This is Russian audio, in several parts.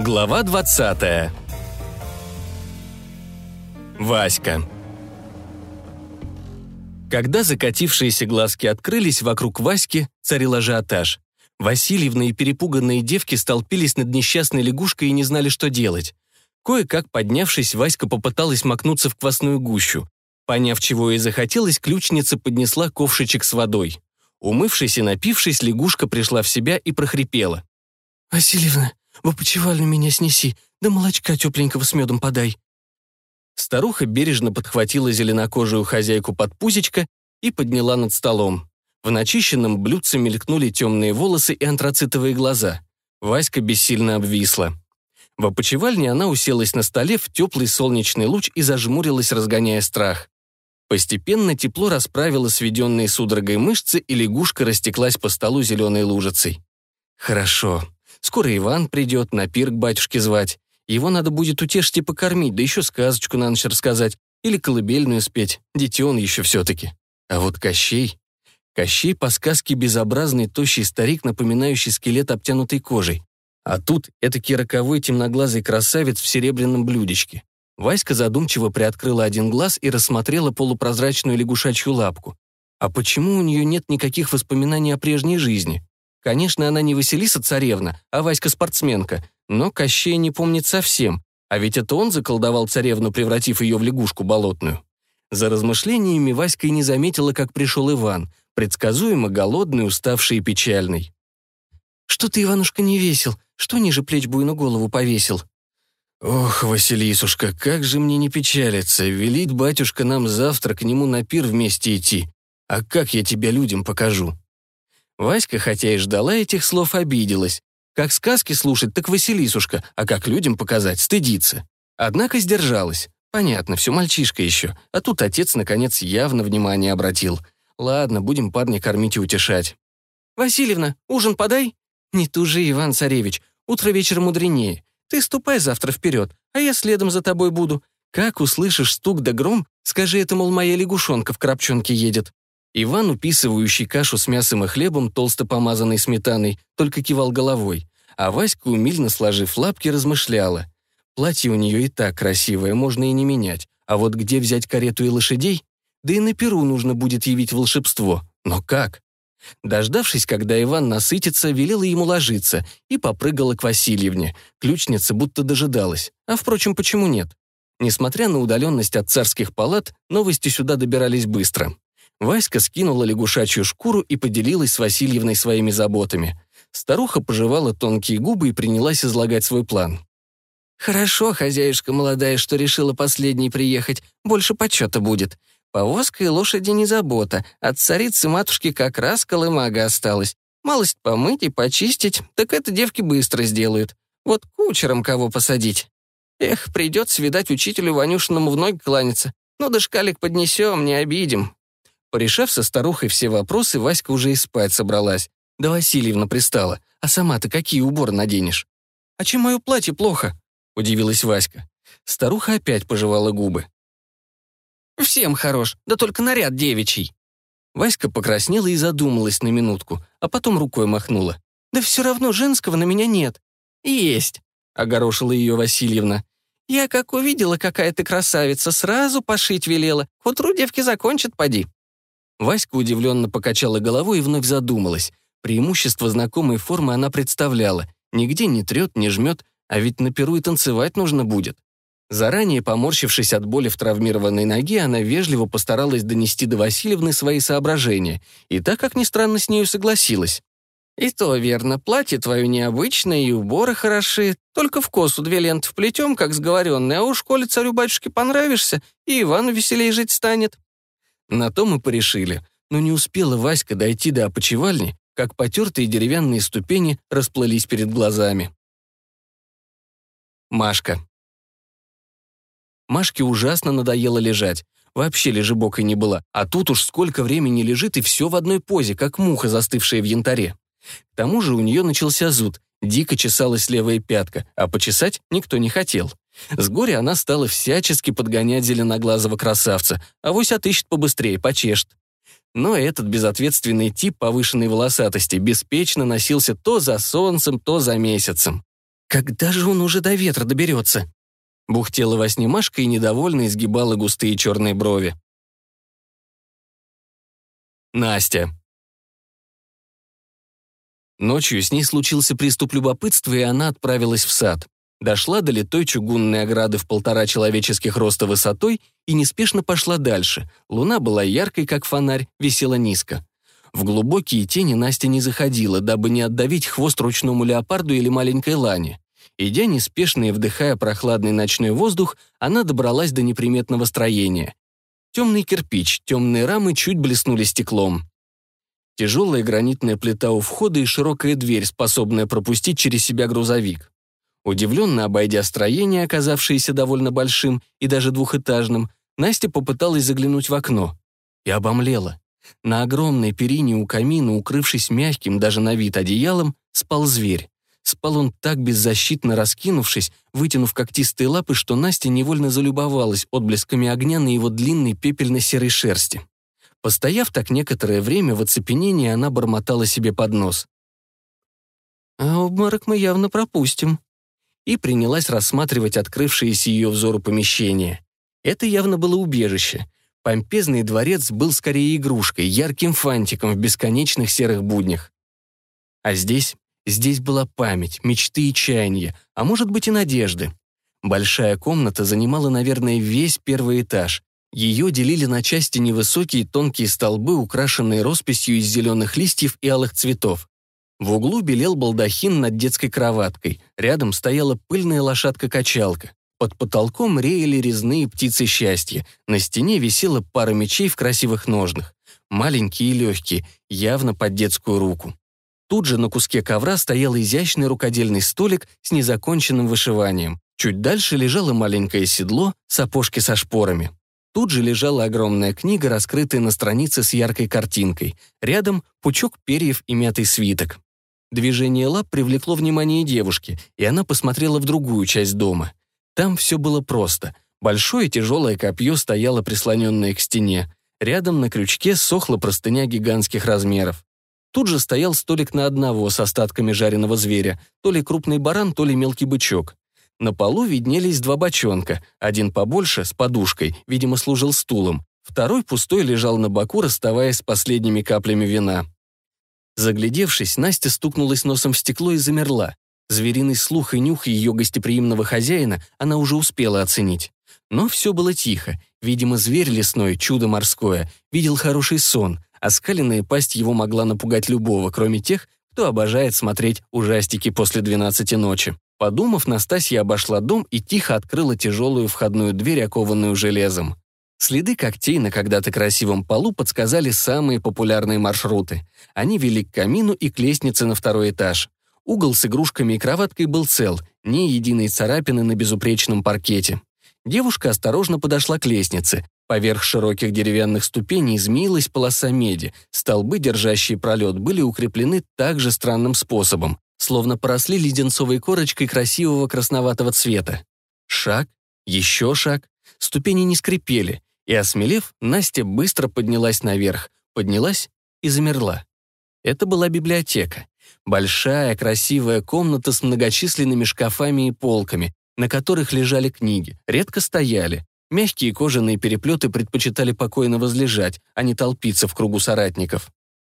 Глава 20 Васька Когда закатившиеся глазки открылись, вокруг Васьки царил ажиотаж. Васильевна и перепуганные девки столпились над несчастной лягушкой и не знали, что делать. Кое-как поднявшись, Васька попыталась макнуться в квасную гущу. Поняв, чего ей захотелось, ключница поднесла ковшичек с водой. Умывшись и напившись, лягушка пришла в себя и прохрипела. «Васильевна, в опочивальню меня снеси, да молочка тепленького с медом подай». Старуха бережно подхватила зеленокожую хозяйку под пузечко и подняла над столом. В начищенном блюдце мелькнули темные волосы и антрацитовые глаза. Васька бессильно обвисла. В опочивальне она уселась на столе в теплый солнечный луч и зажмурилась, разгоняя страх. Постепенно тепло расправило сведенные судорогой мышцы, и лягушка растеклась по столу зеленой лужицей. Хорошо. Скоро Иван придет, на пир к батюшке звать. Его надо будет утешить и покормить, да еще сказочку на ночь рассказать. Или колыбельную спеть. Дитё он еще все-таки. А вот Кощей... Кощей по сказке безобразный, тощий старик, напоминающий скелет обтянутой кожей. А тут этакий роковой темноглазый красавец в серебряном блюдечке. Васька задумчиво приоткрыла один глаз и рассмотрела полупрозрачную лягушачью лапку. А почему у нее нет никаких воспоминаний о прежней жизни? Конечно, она не Василиса царевна, а Васька-спортсменка, но Кощей не помнит совсем, а ведь это он заколдовал царевну, превратив ее в лягушку болотную. За размышлениями Васька и не заметила, как пришел Иван, предсказуемо голодный, уставший и печальный. «Что ты, Иванушка, не весел? Что ниже плеч буйну голову повесил?» «Ох, Василисушка, как же мне не печалиться, велить батюшка нам завтра к нему на пир вместе идти. А как я тебя людям покажу?» Васька, хотя и ждала этих слов, обиделась. Как сказки слушать, так Василисушка, а как людям показать, стыдиться. Однако сдержалась. Понятно, все мальчишка еще, а тут отец, наконец, явно внимание обратил. Ладно, будем парня кормить и утешать. «Васильевна, ужин подай?» «Не тужи, Иван-царевич, утро вечер мудренее. Ты ступай завтра вперед, а я следом за тобой буду. Как услышишь стук да гром, скажи это, мол, моя лягушонка в крапчонке едет. Иван, уписывающий кашу с мясом и хлебом, толсто помазанной сметаной, только кивал головой, а Васька, умильно сложив лапки, размышляла. Платье у нее и так красивое, можно и не менять. А вот где взять карету и лошадей? Да и на Перу нужно будет явить волшебство. Но как? Дождавшись, когда Иван насытится, велела ему ложиться и попрыгала к Васильевне. Ключница будто дожидалась. А, впрочем, почему нет? Несмотря на удаленность от царских палат, новости сюда добирались быстро. Васька скинула лягушачью шкуру и поделилась с Васильевной своими заботами. Старуха пожевала тонкие губы и принялась излагать свой план. «Хорошо, хозяюшка молодая, что решила последней приехать, больше почета будет. Повозка и лошади не забота, от царицы-матушки как раз колымага осталась. Малость помыть и почистить, так это девки быстро сделают. Вот кучером кого посадить. Эх, придется, видать, учителю Ванюшиному в ноги кланяться. Ну да шкалик поднесем, не обидим. Порешав со старухой все вопросы, Васька уже и спать собралась. Да Васильевна пристала. А сама-то какие уборы наденешь? «А чем мое платье плохо?» — удивилась Васька. Старуха опять пожевала губы. «Всем хорош, да только наряд девичий». Васька покраснела и задумалась на минутку, а потом рукой махнула. «Да все равно женского на меня нет». «Есть», — огорошила ее Васильевна. «Я как увидела, какая ты красавица, сразу пошить велела. К утру девки закончат, поди». Васька удивленно покачала головой и вновь задумалась. Преимущество знакомой формы она представляла. Нигде не трет, не жмет, а ведь на перу и танцевать нужно будет. Заранее поморщившись от боли в травмированной ноге, она вежливо постаралась донести до Васильевны свои соображения, и так, как ни странно, с нею согласилась. «И то верно, платье твое необычное, и уборы хороши, только в косу две ленты вплетем, как сговоренные, а уж коли царю-батюшке понравишься, и Ивану веселей жить станет». На то мы порешили, но не успела Васька дойти до опочивальни, как потертые деревянные ступени расплылись перед глазами. Машка. Машке ужасно надоело лежать. Вообще лежебокой не было, а тут уж сколько времени лежит и все в одной позе, как муха, застывшая в янтаре. К тому же у нее начался зуд, дико чесалась левая пятка, а почесать никто не хотел. С горя она стала всячески подгонять зеленоглазого красавца, а вось отыщет побыстрее, почешет. Но этот безответственный тип повышенной волосатости беспечно носился то за солнцем, то за месяцем. Когда же он уже до ветра доберется? Бухтела во сне Машка и недовольно изгибала густые черные брови. Настя. Ночью с ней случился приступ любопытства, и она отправилась в сад. Дошла до литой чугунной ограды в полтора человеческих роста высотой и неспешно пошла дальше. Луна была яркой, как фонарь, висела низко. В глубокие тени Настя не заходила, дабы не отдавить хвост ручному леопарду или маленькой лане. Идя неспешно и вдыхая прохладный ночной воздух, она добралась до неприметного строения. Темный кирпич, темные рамы чуть блеснули стеклом. Тяжелая гранитная плита у входа и широкая дверь, способная пропустить через себя грузовик. Удивленно обойдя строение, оказавшееся довольно большим и даже двухэтажным, Настя попыталась заглянуть в окно. И обомлела. На огромной перине у камина, укрывшись мягким даже на вид одеялом, спал зверь. Спал он так беззащитно раскинувшись, вытянув когтистые лапы, что Настя невольно залюбовалась отблесками огня на его длинной пепельно-серой шерсти. Постояв так некоторое время, в оцепенении она бормотала себе под нос. «А обморок мы явно пропустим», и принялась рассматривать открывшееся ее взору помещение. Это явно было убежище. Помпезный дворец был скорее игрушкой, ярким фантиком в бесконечных серых буднях. А здесь Здесь была память, мечты и чаяния, а может быть и надежды. Большая комната занимала, наверное, весь первый этаж. Ее делили на части невысокие тонкие столбы, украшенные росписью из зеленых листьев и алых цветов. В углу белел балдахин над детской кроваткой, рядом стояла пыльная лошадка-качалка. Под потолком реяли резные птицы счастья, на стене висела пара мечей в красивых ножнах. Маленькие и легкие, явно под детскую руку. Тут же на куске ковра стоял изящный рукодельный столик с незаконченным вышиванием. Чуть дальше лежало маленькое седло, сапожки со шпорами. Тут же лежала огромная книга, раскрытая на странице с яркой картинкой. Рядом пучок перьев и мятый свиток. Движение лап привлекло внимание девушки, и она посмотрела в другую часть дома. Там все было просто. Большое тяжелое копье стояло прислоненное к стене. Рядом на крючке сохла простыня гигантских размеров. Тут же стоял столик на одного с остатками жареного зверя, то ли крупный баран, то ли мелкий бычок. На полу виднелись два бочонка, один побольше, с подушкой, видимо, служил стулом, второй пустой лежал на боку, расставаясь с последними каплями вина. Заглядевшись, Настя стукнулась носом в стекло и замерла. Звериный слух и нюх ее гостеприимного хозяина она уже успела оценить. Но все было тихо. Видимо, зверь лесной, чудо морское, видел хороший сон, Оскаленная пасть его могла напугать любого, кроме тех, кто обожает смотреть ужастики после 12 ночи. Подумав, Настасья обошла дом и тихо открыла тяжелую входную дверь, окованную железом. Следы когтей на когда-то красивом полу подсказали самые популярные маршруты. Они вели к камину и к лестнице на второй этаж. Угол с игрушками и кроваткой был цел, ни единой царапины на безупречном паркете. Девушка осторожно подошла к лестнице. Поверх широких деревянных ступеней змеилась полоса меди, столбы, держащие пролет, были укреплены также странным способом, словно поросли леденцовой корочкой красивого красноватого цвета. Шаг, еще шаг, ступени не скрипели, и, осмелев, Настя быстро поднялась наверх, поднялась и замерла. Это была библиотека. Большая, красивая комната с многочисленными шкафами и полками, на которых лежали книги, редко стояли, Мягкие кожаные переплеты предпочитали покойно возлежать, а не толпиться в кругу соратников.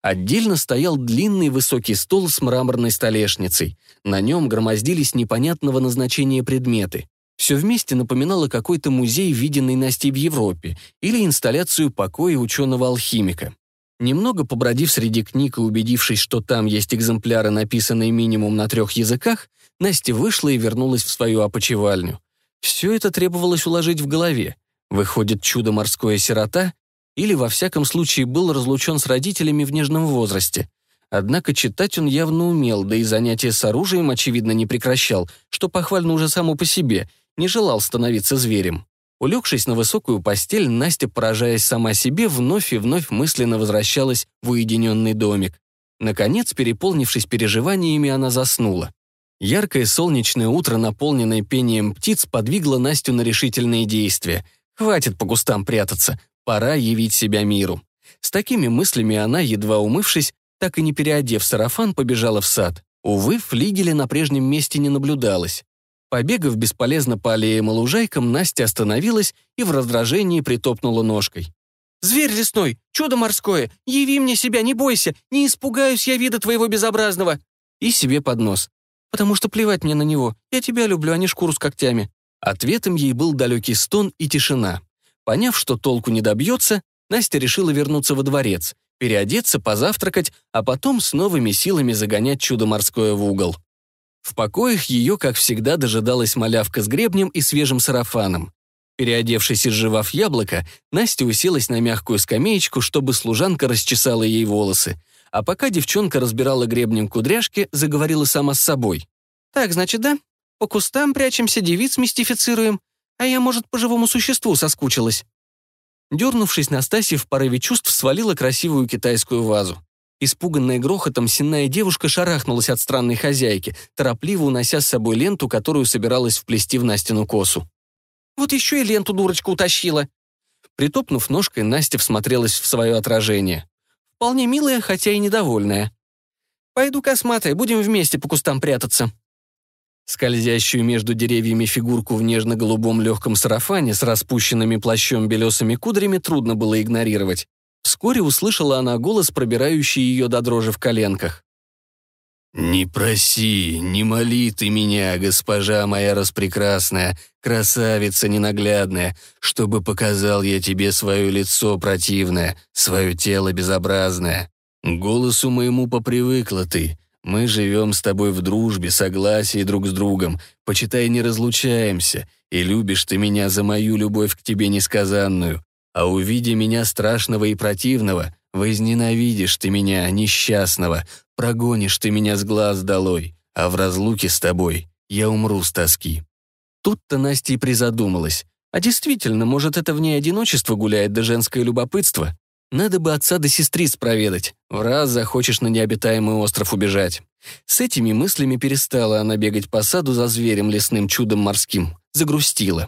Отдельно стоял длинный высокий стол с мраморной столешницей. На нем громоздились непонятного назначения предметы. Все вместе напоминало какой-то музей, виденный Настей в Европе, или инсталляцию покоя ученого-алхимика. Немного побродив среди книг и убедившись, что там есть экземпляры, написанные минимум на трех языках, Настя вышла и вернулась в свою опочивальню. Все это требовалось уложить в голове. Выходит, чудо морское сирота? Или, во всяком случае, был разлучен с родителями в нежном возрасте. Однако читать он явно умел, да и занятия с оружием, очевидно, не прекращал, что похвально уже само по себе, не желал становиться зверем. Улегшись на высокую постель, Настя, поражаясь сама себе, вновь и вновь мысленно возвращалась в уединенный домик. Наконец, переполнившись переживаниями, она заснула. Яркое солнечное утро, наполненное пением птиц, подвигло Настю на решительные действия. Хватит по кустам прятаться, пора явить себя миру. С такими мыслями она, едва умывшись, так и не переодев сарафан, побежала в сад. Увы, флигеля на прежнем месте не наблюдалось. Побегав бесполезно по аллеям и лужайкам, Настя остановилась и в раздражении притопнула ножкой. «Зверь лесной, чудо морское, яви мне себя, не бойся, не испугаюсь я вида твоего безобразного!» И себе под нос. «Потому что плевать мне на него, я тебя люблю, а не шкуру с когтями». Ответом ей был далекий стон и тишина. Поняв, что толку не добьется, Настя решила вернуться во дворец, переодеться, позавтракать, а потом с новыми силами загонять чудо морское в угол. В покоях ее, как всегда, дожидалась малявка с гребнем и свежим сарафаном. Переодевшись и сживав яблоко, Настя уселась на мягкую скамеечку, чтобы служанка расчесала ей волосы. А пока девчонка разбирала гребнем кудряшки, заговорила сама с собой. «Так, значит, да? По кустам прячемся, девиц мистифицируем. А я, может, по живому существу соскучилась». Дернувшись, Настасья в порыве чувств свалила красивую китайскую вазу. Испуганная грохотом, сенная девушка шарахнулась от странной хозяйки, торопливо унося с собой ленту, которую собиралась вплести в Настину косу. «Вот еще и ленту дурочка утащила!» Притопнув ножкой, Настя всмотрелась в свое отражение. Вполне милая, хотя и недовольная. «Пойду косматая, будем вместе по кустам прятаться», Скользящую между деревьями фигурку в нежно-голубом легком сарафане с распущенными плащом белесыми кудрями трудно было игнорировать. Вскоре услышала она голос, пробирающий ее до дрожи в коленках. «Не проси, не моли ты меня, госпожа моя распрекрасная, красавица ненаглядная, чтобы показал я тебе свое лицо противное, свое тело безобразное. Голосу моему попривыкла ты, мы живем с тобой в дружбе, согласии друг с другом, почитай, не разлучаемся, и любишь ты меня за мою любовь к тебе несказанную. А увидя меня страшного и противного, возненавидишь ты меня, несчастного, прогонишь ты меня с глаз долой, а в разлуке с тобой я умру с тоски». Тут-то Настя и призадумалась. А действительно, может, это в ней одиночество гуляет, да женское любопытство? Надо бы отца да сестриц проведать. В раз захочешь на необитаемый остров убежать. С этими мыслями перестала она бегать по саду за зверем лесным чудом морским. Загрустила.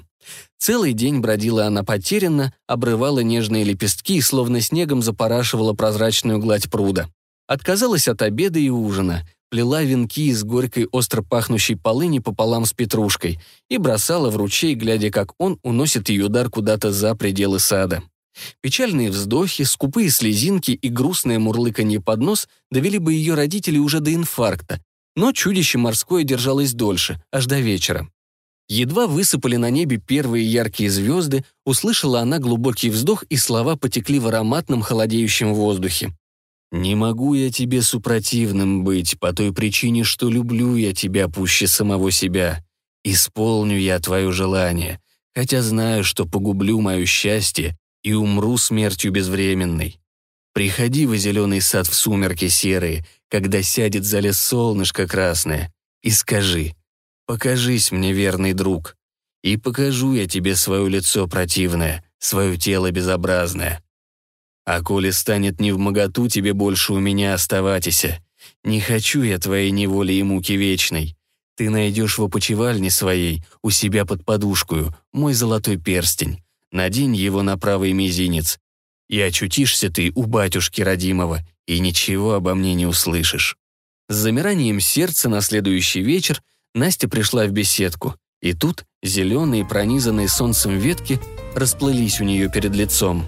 Целый день бродила она потерянно, обрывала нежные лепестки и словно снегом запорашивала прозрачную гладь пруда. Отказалась от обеда и ужина, плела венки из горькой остро пахнущей полыни пополам с петрушкой и бросала в ручей, глядя, как он уносит ее дар куда-то за пределы сада. Печальные вздохи, скупые слезинки и грустное мурлыканье под нос довели бы ее родителей уже до инфаркта, но чудище морское держалось дольше, аж до вечера. Едва высыпали на небе первые яркие звезды, услышала она глубокий вздох, и слова потекли в ароматном холодеющем воздухе. «Не могу я тебе супротивным быть, по той причине, что люблю я тебя пуще самого себя. Исполню я твое желание, хотя знаю, что погублю мое счастье и умру смертью безвременной. Приходи в зеленый сад в сумерки серые, когда сядет за лес солнышко красное, и скажи, покажись мне, верный друг, и покажу я тебе свое лицо противное, свое тело безобразное. А коли станет не в моготу тебе больше у меня оставатися, не хочу я твоей неволи и муки вечной. Ты найдешь в опочивальне своей, у себя под подушкою, мой золотой перстень, надень его на правый мизинец, и очутишься ты у батюшки родимого, и ничего обо мне не услышишь». С замиранием сердца на следующий вечер Настя пришла в беседку, и тут зеленые, пронизанные солнцем ветки расплылись у нее перед лицом.